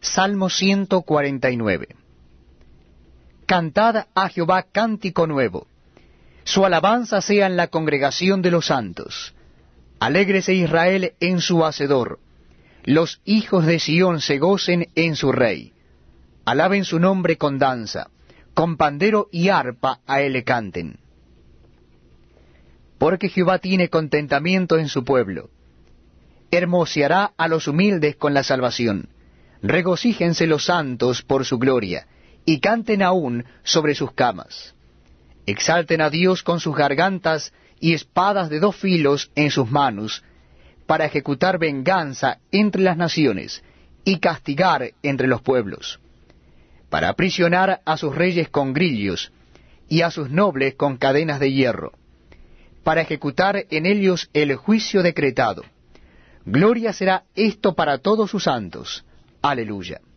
Salmo 149. Cantad a Jehová cántico nuevo. Su alabanza sea en la congregación de los santos. Alégrese Israel en su hacedor. Los hijos de Sión se gocen en su rey. Alaben su nombre con danza. Con pandero y arpa a él le canten. Porque Jehová tiene contentamiento en su pueblo. Hermoseará a los humildes con la salvación regocíjense los santos por su gloria, y canten aún sobre sus camas. Exalten a Dios con sus gargantas y espadas de dos filos en sus manos, para ejecutar venganza entre las naciones y castigar entre los pueblos, para aprisionar a sus reyes con grillos y a sus nobles con cadenas de hierro, para ejecutar en ellos el juicio decretado. Gloria será esto para todos sus santos Alléluia.